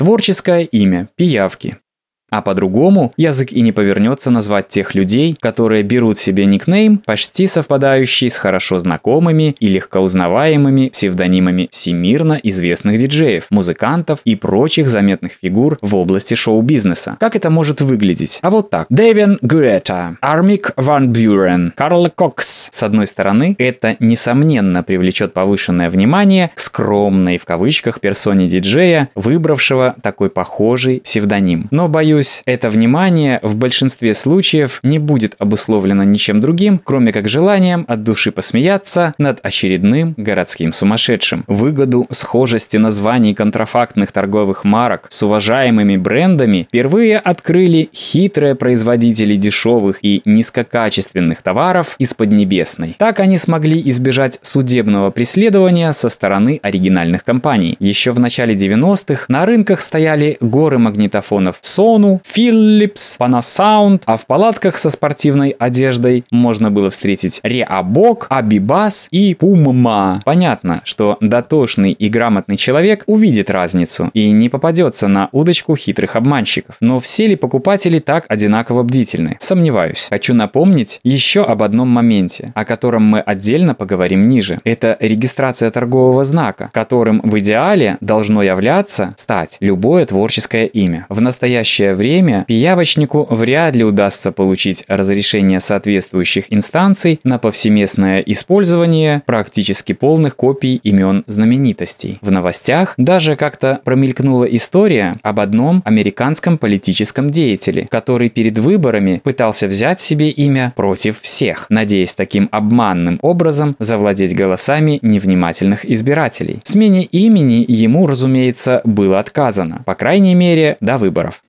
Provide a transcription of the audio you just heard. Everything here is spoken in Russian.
Творческое имя – пиявки. А по-другому язык и не повернется назвать тех людей, которые берут себе никнейм, почти совпадающий с хорошо знакомыми и легко узнаваемыми псевдонимами всемирно известных диджеев, музыкантов и прочих заметных фигур в области шоу-бизнеса. Как это может выглядеть? А вот так. Дэвин Гуэта, Армик Ван Бюрен, Карл Кокс. С одной стороны, это несомненно привлечет повышенное внимание к скромной в кавычках персоне диджея, выбравшего такой похожий псевдоним. Но боюсь, Повторюсь, это внимание в большинстве случаев не будет обусловлено ничем другим, кроме как желанием от души посмеяться над очередным городским сумасшедшим. Выгоду схожести названий контрафактных торговых марок с уважаемыми брендами впервые открыли хитрые производители дешевых и низкокачественных товаров из Поднебесной. Так они смогли избежать судебного преследования со стороны оригинальных компаний. Еще в начале 90-х на рынках стояли горы магнитофонов Sonu, Philips, Panasound, а в палатках со спортивной одеждой можно было встретить Реабок, Абибас и Пумма. Понятно, что дотошный и грамотный человек увидит разницу и не попадется на удочку хитрых обманщиков. Но все ли покупатели так одинаково бдительны? Сомневаюсь. Хочу напомнить еще об одном моменте, о котором мы отдельно поговорим ниже. Это регистрация торгового знака, которым в идеале должно являться стать любое творческое имя. В настоящее время пиявочнику вряд ли удастся получить разрешение соответствующих инстанций на повсеместное использование практически полных копий имен знаменитостей. В новостях даже как-то промелькнула история об одном американском политическом деятеле, который перед выборами пытался взять себе имя против всех, надеясь таким обманным образом завладеть голосами невнимательных избирателей. Смене имени ему, разумеется, было отказано, по крайней мере, до выборов.